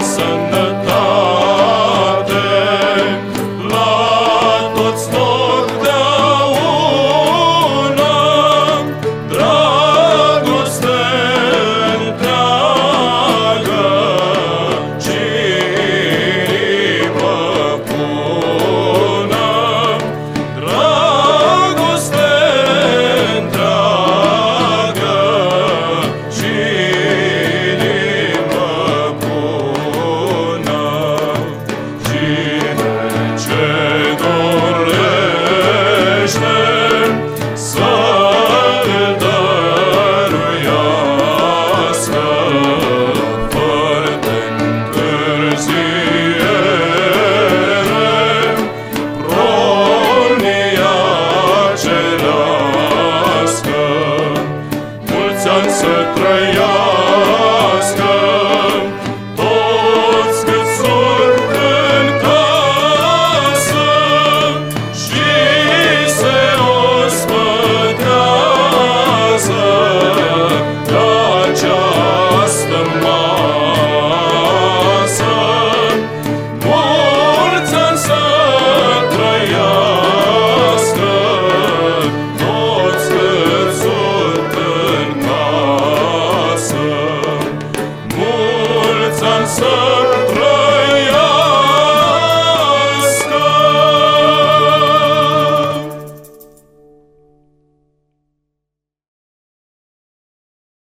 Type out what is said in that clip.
sun. sun.